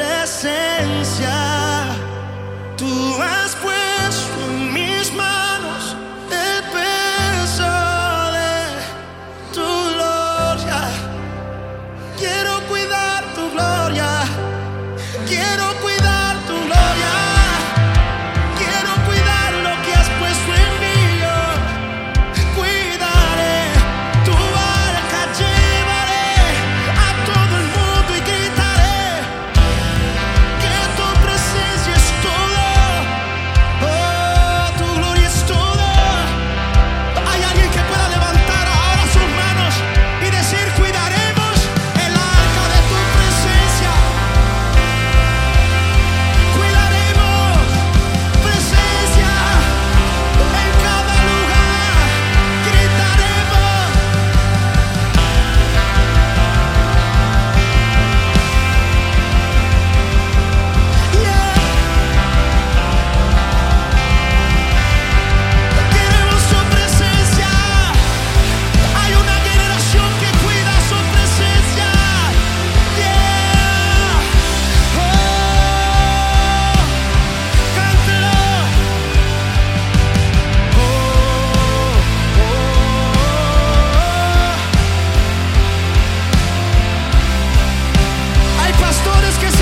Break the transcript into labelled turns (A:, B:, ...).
A: presencia, tú has puesto. es